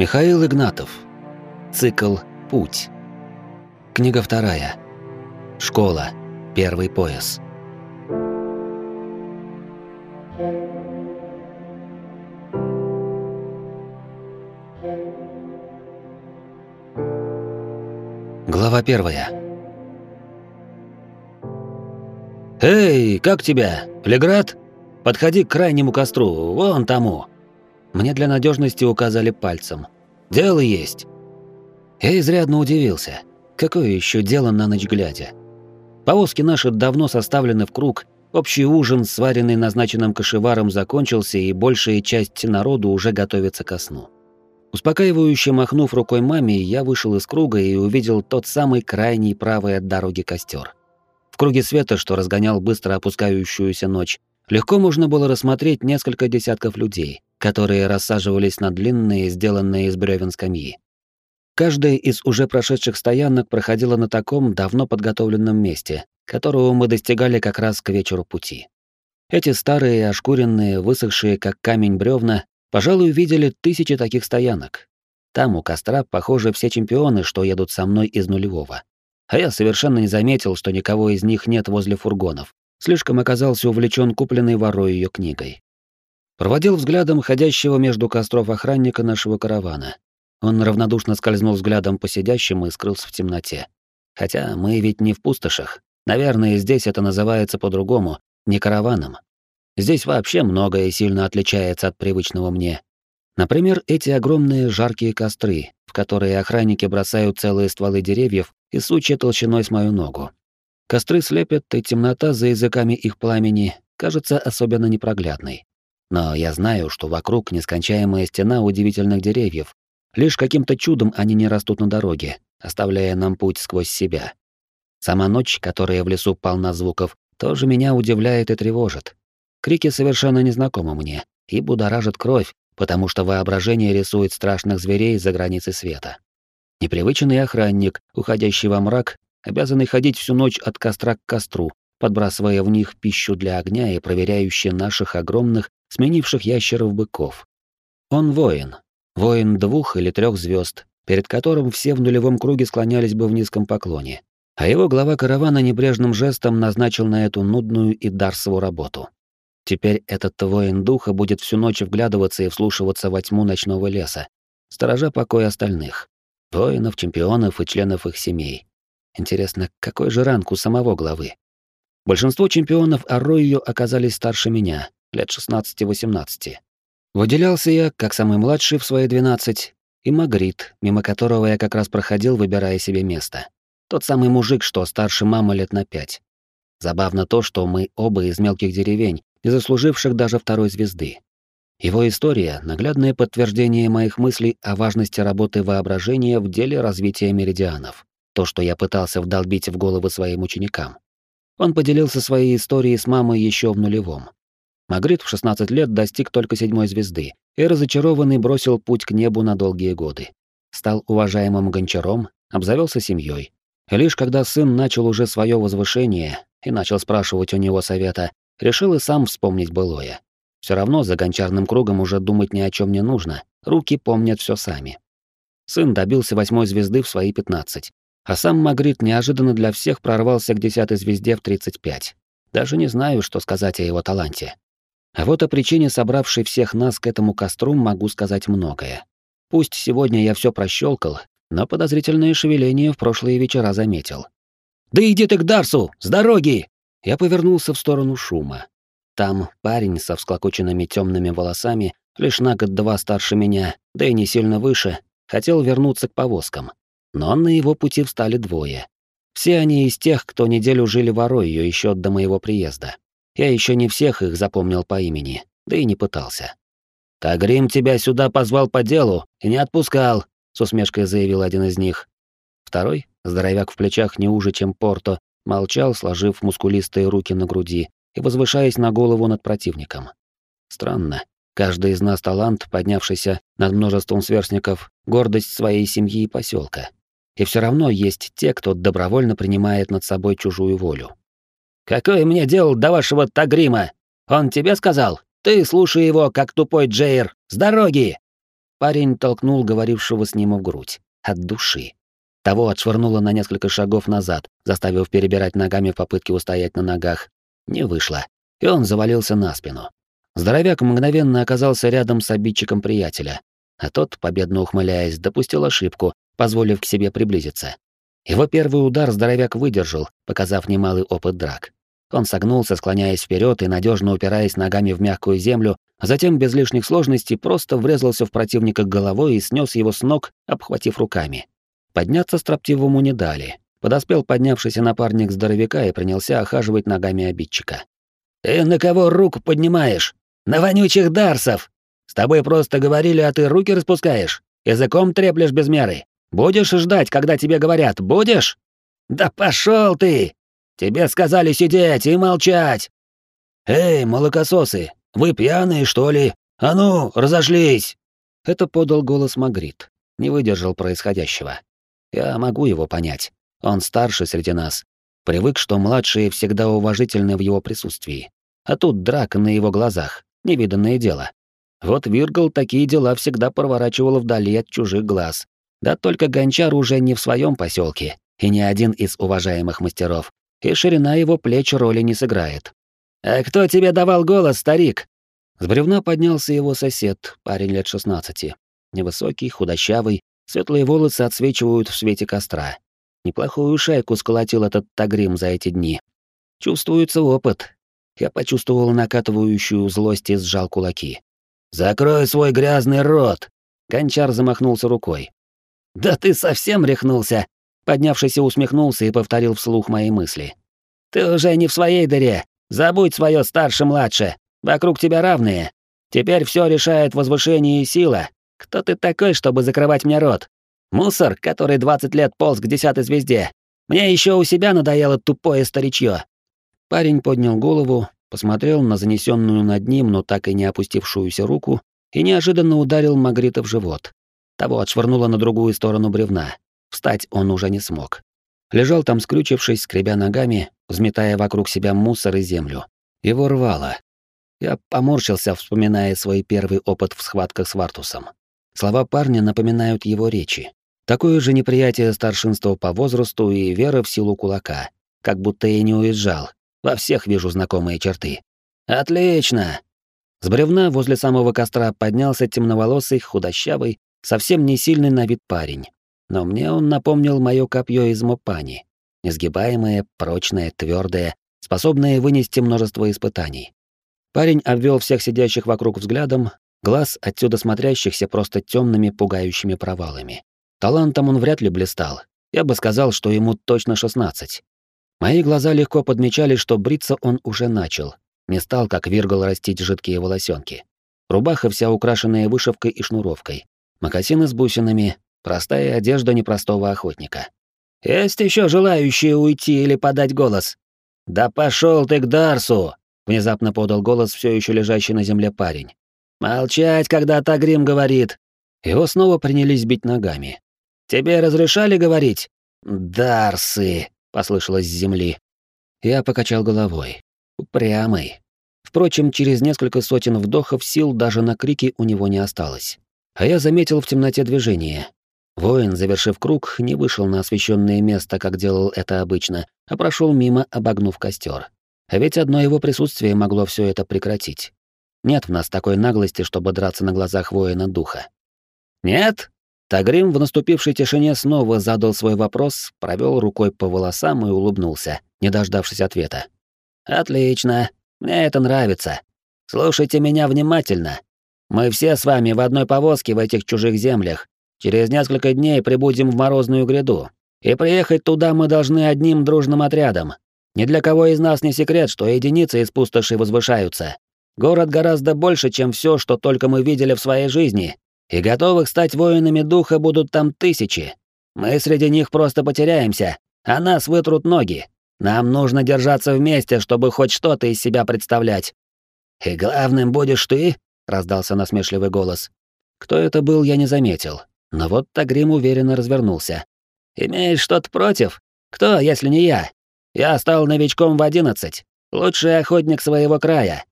Михаил Игнатов. Цикл «Путь». Книга вторая. Школа. Первый пояс. Глава первая. «Эй, как тебя? Леград? Подходи к крайнему костру, вон тому!» Мне для надежности указали пальцем. «Дело есть!» Я изрядно удивился. Какое еще дело на ночь глядя? Повозки наши давно составлены в круг, общий ужин, сваренный назначенным кошеваром, закончился, и большая часть народу уже готовится ко сну. Успокаивающе махнув рукой маме, я вышел из круга и увидел тот самый крайний правый от дороги костер. В круге света, что разгонял быстро опускающуюся ночь, легко можно было рассмотреть несколько десятков людей, которые рассаживались на длинные, сделанные из бревен скамьи. Каждая из уже прошедших стоянок проходила на таком давно подготовленном месте, которого мы достигали как раз к вечеру пути. Эти старые, ошкуренные, высохшие как камень бревна Пожалуй, видели тысячи таких стоянок. Там у костра, похоже, все чемпионы, что едут со мной из нулевого. А я совершенно не заметил, что никого из них нет возле фургонов. Слишком оказался увлечен купленной ворой ее книгой. Проводил взглядом ходящего между костров охранника нашего каравана. Он равнодушно скользнул взглядом по сидящим и скрылся в темноте. Хотя мы ведь не в пустошах. Наверное, здесь это называется по-другому, не караваном. Здесь вообще многое сильно отличается от привычного мне. Например, эти огромные жаркие костры, в которые охранники бросают целые стволы деревьев и сучья толщиной с мою ногу. Костры слепят, и темнота за языками их пламени кажется особенно непроглядной. Но я знаю, что вокруг нескончаемая стена удивительных деревьев. Лишь каким-то чудом они не растут на дороге, оставляя нам путь сквозь себя. Сама ночь, которая в лесу полна звуков, тоже меня удивляет и тревожит. Крики совершенно незнакомы мне и будоражат кровь, потому что воображение рисует страшных зверей за границей света. Непривычный охранник, уходящий во мрак, обязанный ходить всю ночь от костра к костру, подбрасывая в них пищу для огня и проверяющий наших огромных, сменивших ящеров-быков. Он воин. Воин двух или трех звезд, перед которым все в нулевом круге склонялись бы в низком поклоне. А его глава каравана небрежным жестом назначил на эту нудную и дарсову работу. Теперь этот воин духа будет всю ночь вглядываться и вслушиваться во тьму ночного леса, сторожа покой остальных. Воинов, чемпионов и членов их семей. Интересно, какой же ранг у самого главы? Большинство чемпионов Арройо оказались старше меня, лет 16-18. Выделялся я, как самый младший в свои 12, и Магрит, мимо которого я как раз проходил, выбирая себе место. Тот самый мужик, что старше мамы лет на пять. Забавно то, что мы оба из мелких деревень, не заслуживших даже второй звезды. Его история — наглядное подтверждение моих мыслей о важности работы воображения в деле развития меридианов. То, что я пытался вдолбить в головы своим ученикам. Он поделился своей историей с мамой еще в нулевом. Магрит в 16 лет достиг только седьмой звезды и разочарованный бросил путь к небу на долгие годы. Стал уважаемым гончаром, обзавелся семьей. И лишь когда сын начал уже свое возвышение и начал спрашивать у него совета, Решил и сам вспомнить былое. Все равно за гончарным кругом уже думать ни о чем не нужно, руки помнят все сами. Сын добился восьмой звезды в свои 15, а сам Магрит неожиданно для всех прорвался к десятой звезде в 35. Даже не знаю, что сказать о его таланте. А вот о причине собравшей всех нас к этому костру могу сказать многое. Пусть сегодня я все прощелкал, но подозрительное шевеление в прошлые вечера заметил. «Да иди ты к Дарсу! С дороги!» Я повернулся в сторону шума. Там парень со всклокоченными темными волосами, лишь на год-два старше меня, да и не сильно выше, хотел вернуться к повозкам. Но на его пути встали двое. Все они из тех, кто неделю жили в Оройо еще до моего приезда. Я еще не всех их запомнил по имени, да и не пытался. «Тагрим тебя сюда позвал по делу и не отпускал», — с усмешкой заявил один из них. Второй, здоровяк в плечах не уже, чем Порто, молчал, сложив мускулистые руки на груди и возвышаясь на голову над противником. Странно. Каждый из нас талант, поднявшийся над множеством сверстников, гордость своей семьи и поселка. И все равно есть те, кто добровольно принимает над собой чужую волю. «Какое мне дело до вашего Тагрима? Он тебе сказал? Ты слушай его, как тупой Джейр. С дороги!» Парень толкнул говорившего с ним в грудь. От души. Того отшвырнуло на несколько шагов назад, заставив перебирать ногами в попытке устоять на ногах. Не вышло, и он завалился на спину. Здоровяк мгновенно оказался рядом с обидчиком приятеля, а тот, победно ухмыляясь, допустил ошибку, позволив к себе приблизиться. Его первый удар здоровяк выдержал, показав немалый опыт драк. Он согнулся, склоняясь вперед и надежно упираясь ногами в мягкую землю, а затем без лишних сложностей просто врезался в противника головой и снес его с ног, обхватив руками. Подняться строптивому не дали. Подоспел поднявшийся напарник здоровяка и принялся охаживать ногами обидчика. «Ты на кого руку поднимаешь? На вонючих дарсов! С тобой просто говорили, а ты руки распускаешь, языком треплешь без меры. Будешь ждать, когда тебе говорят, будешь? Да пошел ты! Тебе сказали сидеть и молчать!» «Эй, молокососы, вы пьяные, что ли? А ну, разошлись!» Это подал голос Магрит. Не выдержал происходящего. Я могу его понять. Он старше среди нас. Привык, что младшие всегда уважительны в его присутствии. А тут драка на его глазах. Невиданное дело. Вот Виргл такие дела всегда проворачивал вдали от чужих глаз. Да только гончар уже не в своем поселке, и не один из уважаемых мастеров, и ширина его плеч роли не сыграет. «А кто тебе давал голос, старик?» С бревна поднялся его сосед, парень лет шестнадцати. Невысокий, худощавый, светлые волосы отсвечивают в свете костра. Неплохую шайку сколотил этот Тагрим за эти дни. Чувствуется опыт. Я почувствовал накатывающую злость и сжал кулаки. «Закрой свой грязный рот!» Гончар замахнулся рукой. «Да ты совсем рехнулся!» Поднявшийся усмехнулся и повторил вслух мои мысли. «Ты уже не в своей дыре. Забудь свое старше-младше. Вокруг тебя равные. Теперь все решает возвышение и сила. Кто ты такой, чтобы закрывать мне рот? Мусор, который 20 лет полз к десятой звезде. Мне еще у себя надоело тупое старичье. Парень поднял голову, посмотрел на занесенную над ним, но так и не опустившуюся руку, и неожиданно ударил Магрита в живот. Того отшвырнуло на другую сторону бревна. Встать он уже не смог. Лежал там, скрючившись, скребя ногами, взметая вокруг себя мусор и землю. Его рвало. Я поморщился, вспоминая свой первый опыт в схватках с Вартусом. Слова парня напоминают его речи. Такое же неприятие старшинства по возрасту и вера в силу кулака. Как будто я не уезжал. Во всех вижу знакомые черты. «Отлично!» С бревна возле самого костра поднялся темноволосый, худощавый, совсем не сильный на вид парень но мне он напомнил моё копье из Мопани, несгибаемое, прочное, твёрдое, способное вынести множество испытаний. Парень обвел всех сидящих вокруг взглядом, глаз отсюда смотрящихся просто темными пугающими провалами. Талантом он вряд ли блистал. Я бы сказал, что ему точно 16. Мои глаза легко подмечали, что бриться он уже начал. Не стал, как Виргл, растить жидкие волосенки. Рубаха вся украшенная вышивкой и шнуровкой. Мокасины с бусинами, Простая одежда непростого охотника. «Есть еще желающие уйти или подать голос?» «Да пошел ты к Дарсу!» — внезапно подал голос все еще лежащий на земле парень. «Молчать, когда Тагрим говорит!» Его снова принялись бить ногами. «Тебе разрешали говорить?» «Дарсы!» — послышалось с земли. Я покачал головой. Упрямый. Впрочем, через несколько сотен вдохов сил даже на крики у него не осталось. А я заметил в темноте движение, Воин, завершив круг, не вышел на освещенное место, как делал это обычно, а прошел мимо, обогнув костер. А ведь одно его присутствие могло все это прекратить. Нет в нас такой наглости, чтобы драться на глазах воина духа. Нет? Тагрим в наступившей тишине снова задал свой вопрос, провел рукой по волосам и улыбнулся, не дождавшись ответа. Отлично. Мне это нравится. Слушайте меня внимательно. Мы все с вами в одной повозке в этих чужих землях, Через несколько дней прибудем в Морозную гряду. И приехать туда мы должны одним дружным отрядом. Ни для кого из нас не секрет, что единицы из пустоши возвышаются. Город гораздо больше, чем все, что только мы видели в своей жизни. И готовых стать воинами духа будут там тысячи. Мы среди них просто потеряемся, а нас вытрут ноги. Нам нужно держаться вместе, чтобы хоть что-то из себя представлять. И главным будешь ты, раздался насмешливый голос. Кто это был, я не заметил. Но вот Тагрим уверенно развернулся. «Имеешь что-то против? Кто, если не я? Я стал новичком в одиннадцать, лучший охотник своего края.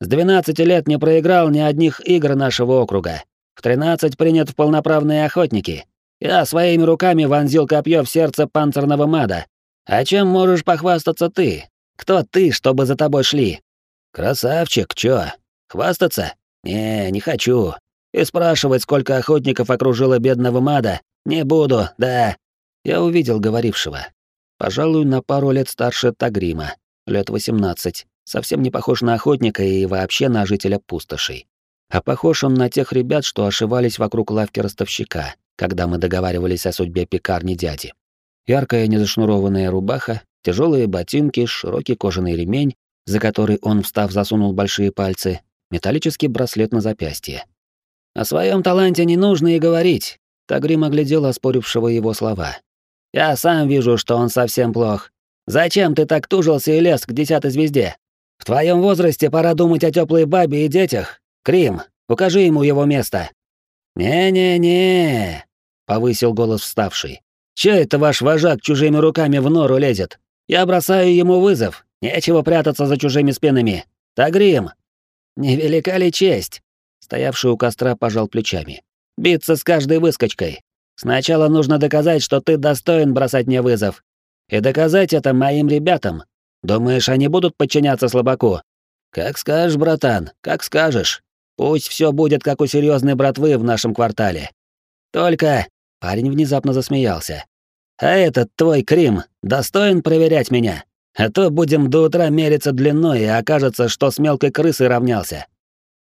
С двенадцати лет не проиграл ни одних игр нашего округа. В тринадцать принят в полноправные охотники. Я своими руками вонзил копье в сердце панцирного мада. А чем можешь похвастаться ты? Кто ты, чтобы за тобой шли? Красавчик, чё? Хвастаться? Не, не хочу. И спрашивать, сколько охотников окружило бедного мада, не буду, да. Я увидел говорившего. Пожалуй, на пару лет старше Тагрима, лет 18, совсем не похож на охотника и вообще на жителя пустошей. А похож он на тех ребят, что ошивались вокруг лавки ростовщика, когда мы договаривались о судьбе пекарни дяди. Яркая незашнурованная рубаха, тяжелые ботинки, широкий кожаный ремень, за который он, встав, засунул большие пальцы, металлический браслет на запястье. О своем таланте не нужно и говорить. Тагрим оглядел оспорившего его слова. Я сам вижу, что он совсем плох. Зачем ты так тужился и лез к десятой звезде? В твоем возрасте пора думать о теплой бабе и детях, Крим, укажи ему его место». «Не-не-не», — повысил голос вставший. «Че это ваш вожак чужими руками в нору лезет? Я бросаю ему вызов. Нечего прятаться за чужими спинами. Тагрим!» «Невелика ли честь?» Стоявший у костра пожал плечами. «Биться с каждой выскочкой. Сначала нужно доказать, что ты достоин бросать мне вызов. И доказать это моим ребятам. Думаешь, они будут подчиняться слабаку? Как скажешь, братан, как скажешь. Пусть все будет как у серьезной братвы в нашем квартале. Только парень внезапно засмеялся. А этот твой Крим достоин проверять меня. А то будем до утра мериться длиной, и окажется, что с мелкой крысой равнялся.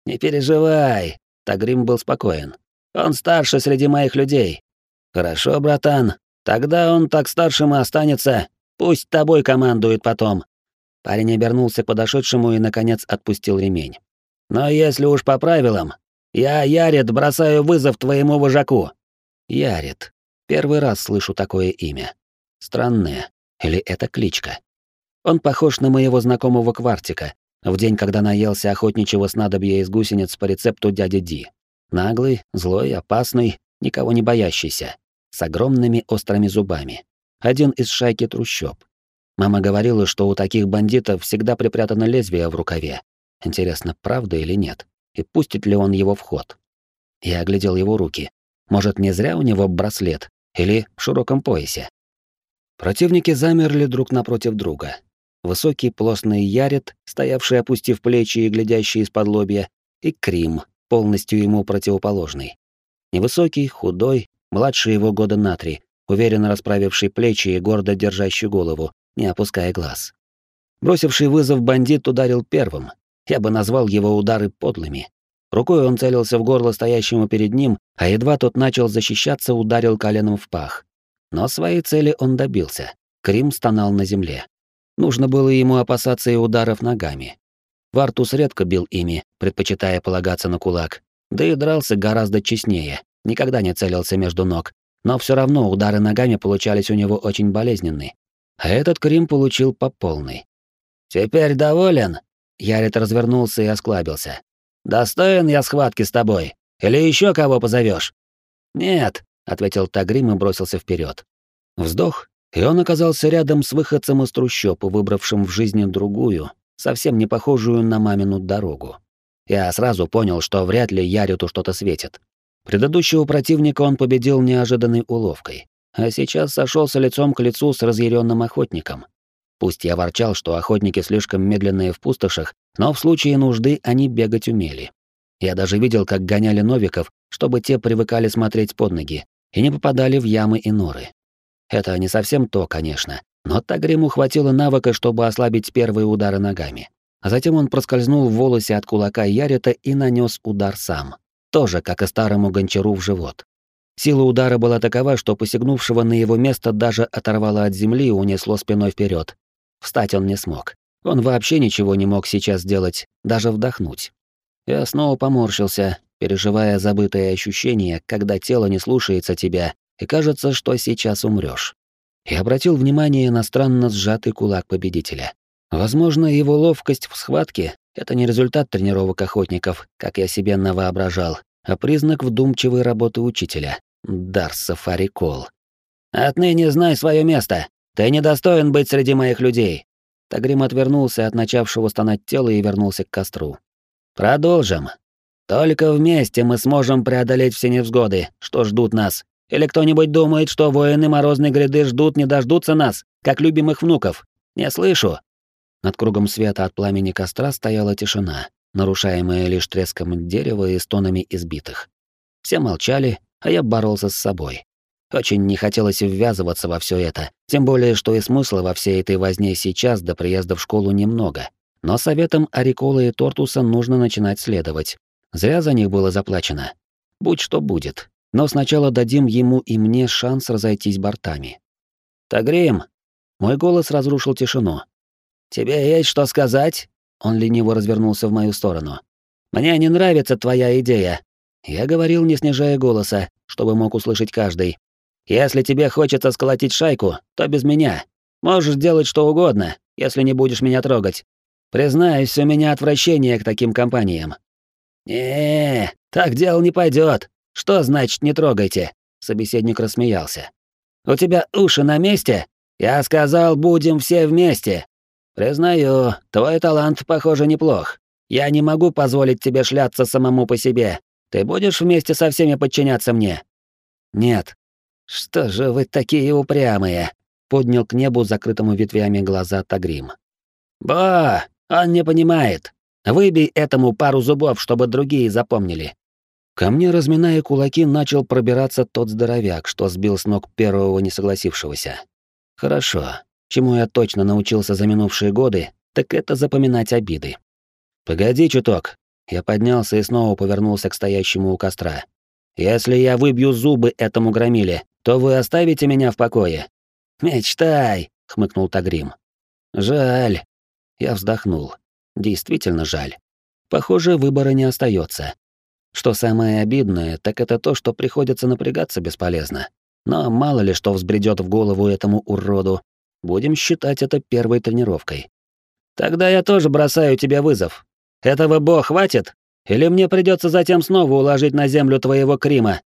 Не переживай, Тагрим был спокоен. Он старше среди моих людей. Хорошо, братан. Тогда он так старшим и останется. Пусть тобой командует потом. Парень обернулся к подошедшему и наконец отпустил ремень. Но если уж по правилам, я, Ярит, бросаю вызов твоему вожаку. Ярит. Первый раз слышу такое имя. Странное. Или это кличка? Он похож на моего знакомого Квартика, в день, когда наелся охотничьего снадобья из гусениц по рецепту дяди Ди. Наглый, злой, опасный, никого не боящийся, с огромными острыми зубами. Один из шайки трущоб. Мама говорила, что у таких бандитов всегда припрятано лезвие в рукаве, Интересно, правда или нет? И пустит ли он его в ход? Я оглядел его руки. Может, не зря у него браслет? Или в широком поясе? Противники замерли друг напротив друга. Высокий плотный Ярит, стоявший опустив плечи и глядящий из-под лобья, и Крим, полностью ему противоположный. Невысокий, худой, младше его года на три, уверенно расправивший плечи и гордо держащий голову, не опуская глаз. Бросивший вызов бандит ударил первым, я бы назвал его удары подлыми. Рукой он целился в горло стоящему перед ним, а едва тот начал защищаться, ударил коленом в пах. Но своей цели он добился. Крим стонал на земле. Нужно было ему опасаться и ударов ногами. Вартус редко бил ими, предпочитая полагаться на кулак, да и дрался гораздо честнее, никогда не целился между ног, но все равно удары ногами получались у него очень болезненные. А этот Крим получил по полной. «Теперь доволен?» Ярит развернулся и осклабился. «Достоин я схватки с тобой? Или еще кого позовешь? «Нет», — ответил Тагрим и бросился вперед. Вздох, и он оказался рядом с выходцем из трущоб, выбравшим в жизни другую, совсем не похожую на мамину дорогу. Я сразу понял, что вряд ли Яриту что-то светит. Предыдущего противника он победил неожиданной уловкой, а сейчас сошелся лицом к лицу с разъяренным охотником. Пусть я ворчал, что охотники слишком медленные в пустошах, но в случае нужды они бегать умели. Я даже видел, как гоняли новиков, чтобы те привыкали смотреть под ноги и не попадали в ямы и норы. Это не совсем то, конечно, но Тагриму хватило навыка, чтобы ослабить первые удары ногами. А затем он проскользнул в волосе от кулака Ярита и нанес удар сам. Тоже, как и старому гончару в живот. Сила удара была такова, что посягнувшего на его место даже оторвало от земли и унесло спиной вперед, Встать он не смог. Он вообще ничего не мог сейчас сделать, даже вдохнуть. Я снова поморщился, переживая забытые ощущения, когда тело не слушается тебя, и кажется, что сейчас умрёшь. И обратил внимание на странно сжатый кулак победителя. Возможно, его ловкость в схватке — это не результат тренировок охотников, как я себе навоображал, а признак вдумчивой работы учителя. Дар Сафари. «Отныне знай свое место. Ты недостоин быть среди моих людей. Тагрим отвернулся от начавшего стонать тела и вернулся к костру. Продолжим. Только вместе мы сможем преодолеть все невзгоды, что ждут нас. Или кто-нибудь думает, что воины Морозной гряды ждут не дождутся нас, как любимых внуков? Не слышу. Над кругом света от пламени костра стояла тишина, нарушаемая лишь треском дерева и стонами избитых. Все молчали, а я боролся с собой. Очень не хотелось ввязываться во все это, тем более, что и смысла во всей этой возне сейчас до приезда в школу немного. Но советом Арикола и Тортуса нужно начинать следовать. Зря за них было заплачено. Будь что будет. Но сначала дадим ему и мне шанс разойтись бортами. «Тагрим!» Мой голос разрушил тишину. «Тебе есть что сказать?» Он лениво развернулся в мою сторону. «Мне не нравится твоя идея». Я говорил, не снижая голоса, чтобы мог услышать каждый. «Если тебе хочется сколотить шайку, то без меня. Можешь делать что угодно, если не будешь меня трогать. Признаюсь, у меня отвращение к таким компаниям». «Не, так дело не пойдет. Что значит не трогайте?» Собеседник рассмеялся. «У тебя уши на месте? Я сказал, будем все вместе. Признаю, твой талант, похоже, неплох. Я не могу позволить тебе шляться самому по себе. Ты будешь вместе со всеми подчиняться мне? Нет. Что же вы такие упрямые? Поднял к небу закрытому ветвями глаза Тагрим. Ба, он не понимает. Выбей этому пару зубов, чтобы другие запомнили. Ко мне, разминая кулаки, начал пробираться тот здоровяк, что сбил с ног первого не согласившегося. Хорошо. Чему я точно научился за минувшие годы, так это запоминать обиды. Погоди чуток. Я поднялся и снова повернулся к стоящему у костра. Если я выбью зубы этому громиле, то вы оставите меня в покое. Мечтай, хмыкнул Тагрим. Жаль. Я вздохнул. Действительно жаль. Похоже, выбора не остается. Что самое обидное, так это то, что приходится напрягаться бесполезно. Но мало ли что взбредет в голову этому уроду, Будем считать это первой тренировкой. Тогда я тоже бросаю тебе вызов. Этого бо хватит? Или мне придется затем снова уложить на землю твоего Крима?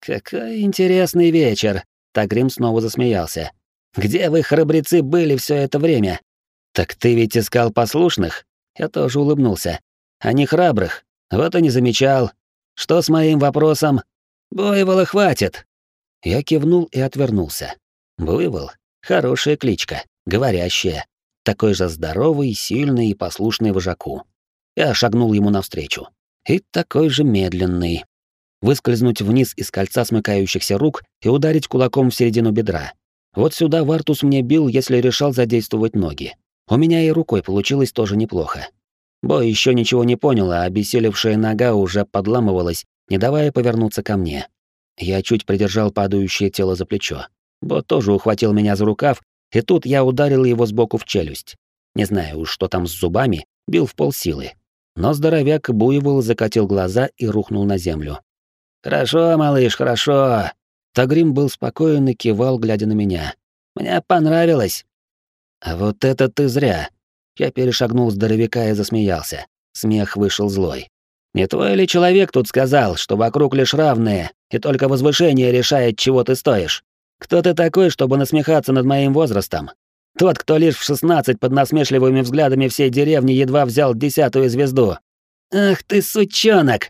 Какой интересный вечер. Тагрим снова засмеялся. Где вы, храбрецы, были все это время? Так ты ведь искал послушных? Я тоже улыбнулся. А не храбрых. Вот и не замечал. Что с моим вопросом? Буйвола хватит. Я кивнул и отвернулся. Буйвол? Хорошая кличка, говорящая. Такой же здоровый, сильный и послушный вожаку. Я шагнул ему навстречу. И такой же медленный. Выскользнуть вниз из кольца смыкающихся рук и ударить кулаком в середину бедра. Вот сюда Вартус мне бил, если решал задействовать ноги. У меня и рукой получилось тоже неплохо. Бой еще ничего не понял, а обессилевшая нога уже подламывалась, не давая повернуться ко мне. Я чуть придержал падающее тело за плечо. Бо тоже ухватил меня за рукав, и тут я ударил его сбоку в челюсть. Не знаю уж, что там с зубами, бил в полсилы. Но здоровяк буйвол закатил глаза и рухнул на землю. «Хорошо, малыш, хорошо!» Тагрим был спокоен и кивал, глядя на меня. «Мне понравилось!» «А вот это ты зря!» Я перешагнул здоровяка и засмеялся. Смех вышел злой. «Не твой ли человек тут сказал, что вокруг лишь равные, и только возвышение решает, чего ты стоишь?» Кто ты такой, чтобы насмехаться над моим возрастом? Тот, кто лишь в 16 под насмешливыми взглядами всей деревни едва взял десятую звезду. Ах ты сучонок!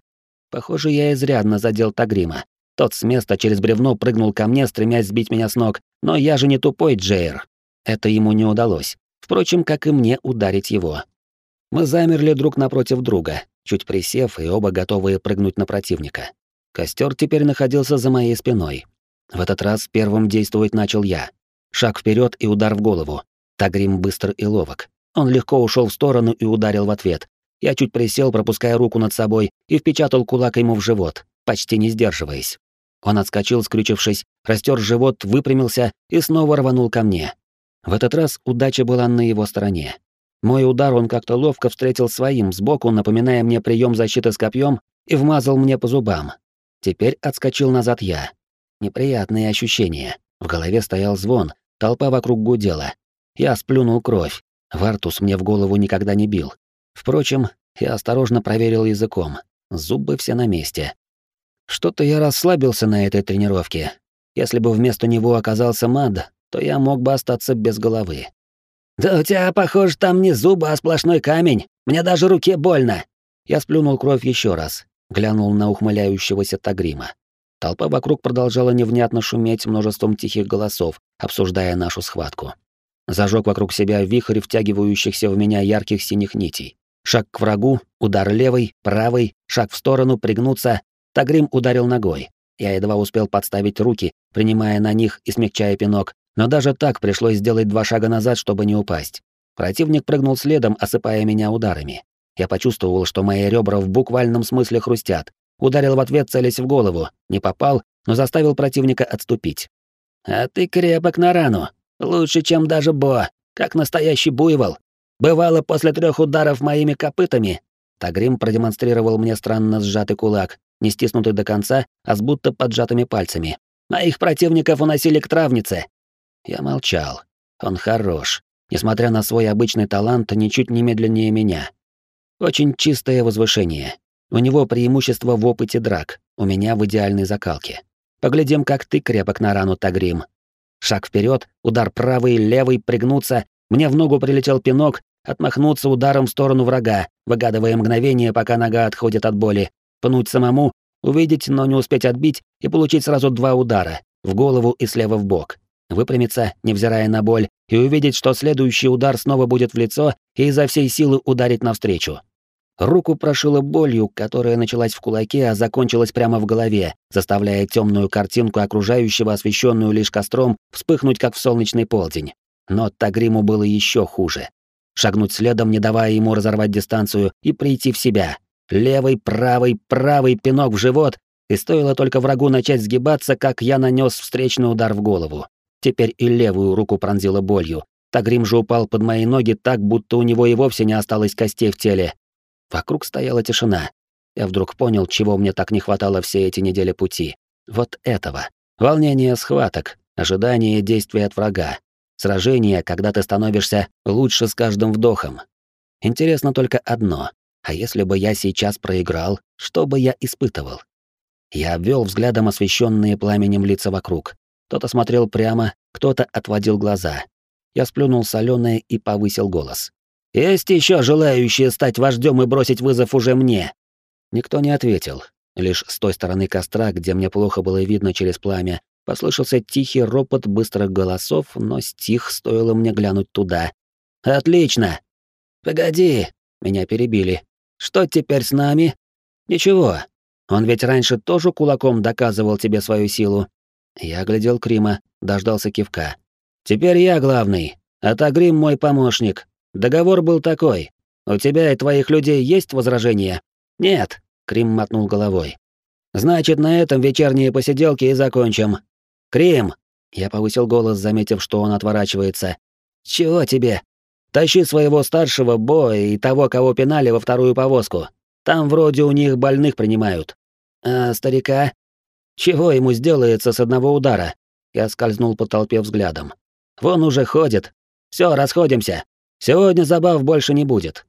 Похоже, я изрядно задел Тагрима. Тот с места через бревно прыгнул ко мне, стремясь сбить меня с ног, но я же не тупой Джейр. Это ему не удалось. Впрочем, как и мне ударить его. Мы замерли друг напротив друга, чуть присев и оба готовые прыгнуть на противника. Костер теперь находился за моей спиной, в этот раз первым действовать начал я. Шаг вперед и удар в голову. Тагрим быстр и ловок. Он легко ушел в сторону и ударил в ответ. Я чуть присел, пропуская руку над собой, и впечатал кулак ему в живот, почти не сдерживаясь. Он отскочил, скрючившись, растер живот, выпрямился и снова рванул ко мне. В этот раз удача была на его стороне. Мой удар он как-то ловко встретил своим сбоку, напоминая мне прием защиты с копьем, и вмазал мне по зубам. Теперь отскочил назад я. Неприятные ощущения. В голове стоял звон, толпа вокруг гудела. Я сплюнул кровь. Вартус мне в голову никогда не бил. Впрочем, я осторожно проверил языком. Зубы все на месте. Что-то я расслабился на этой тренировке. Если бы вместо него оказался Мад, то я мог бы остаться без головы. «Да у тебя, похоже, там не зубы, а сплошной камень. Мне даже руке больно». Я сплюнул кровь еще раз. глянул на ухмыляющегося Тагрима. Толпа вокруг продолжала невнятно шуметь множеством тихих голосов, обсуждая нашу схватку. Зажег вокруг себя вихрь втягивающихся в меня ярких синих нитей. Шаг к врагу, удар левой, правой, шаг в сторону, пригнуться. Тагрим ударил ногой. Я едва успел подставить руки, принимая на них и смягчая пинок, но даже так пришлось сделать два шага назад, чтобы не упасть. Противник прыгнул следом, осыпая меня ударами. Я почувствовал, что мои ребра в буквальном смысле хрустят. Ударил в ответ, целясь в голову. Не попал, но заставил противника отступить. «А ты крепок на рану. Лучше, чем даже Бо. Как настоящий буйвол. Бывало, после трех ударов моими копытами...» Тагрим продемонстрировал мне странно сжатый кулак, не стиснутый до конца, а с будто поджатыми пальцами. «Моих противников уносили к травнице». Я молчал. Он хорош. Несмотря на свой обычный талант, ничуть не медленнее меня. Очень чистое возвышение. У него преимущество в опыте драк, у меня в идеальной закалке. Поглядим, как ты крепок на рану, Тагрим. Шаг вперед, удар правый, левый, пригнуться. Мне в ногу прилетел пинок, отмахнуться ударом в сторону врага, выгадывая мгновение, пока нога отходит от боли. Пнуть самому, увидеть, но не успеть отбить и получить сразу два удара, в голову и слева в бок. Выпрямиться, невзирая на боль, и увидеть, что следующий удар снова будет в лицо и изо всей силы ударить навстречу. Руку прошило болью, которая началась в кулаке, а закончилась прямо в голове, заставляя темную картинку окружающего, освещенную лишь костром, вспыхнуть, как в солнечный полдень. Но Тагриму было еще хуже. Шагнуть следом, не давая ему разорвать дистанцию, и прийти в себя. Левый, правый, правый пинок в живот, и стоило только врагу начать сгибаться, как я нанес встречный удар в голову. Теперь и левую руку пронзило болью. Тагрим же упал под мои ноги так, будто у него и вовсе не осталось костей в теле, Вокруг стояла тишина. Я вдруг понял, чего мне так не хватало все эти недели пути. Вот этого. Волнение схваток, ожидание действия от врага. Сражение, когда ты становишься лучше с каждым вдохом. Интересно только одно. А если бы я сейчас проиграл, что бы я испытывал? Я обвел взглядом освещенные пламенем лица вокруг. Кто-то смотрел прямо, кто-то отводил глаза. Я сплюнул соленое и повысил голос. Есть еще желающие стать вождем и бросить вызов уже мне?» Никто не ответил. Лишь с той стороны костра, где мне плохо было видно через пламя, послышался тихий ропот быстрых голосов, но стих, стоило мне глянуть туда. «Отлично!» «Погоди!» — меня перебили. «Что теперь с нами?» «Ничего. Он ведь раньше тоже кулаком доказывал тебе свою силу». Я глядел Крима, дождался кивка. «Теперь я главный, а Тагрим мой помощник. Договор был такой. У тебя и твоих людей есть возражения? Нет, Крим мотнул головой. Значит, на этом вечерние посиделки и закончим. Крим, я повысил голос, заметив, что он отворачивается. Чего тебе? Тащи своего старшего Бо и того, кого пинали во вторую повозку. Там вроде у них больных принимают. А старика? Чего ему сделается с одного удара? Я скользнул по толпе взглядом. Вон уже ходит. Все, расходимся. Сегодня забав больше не будет.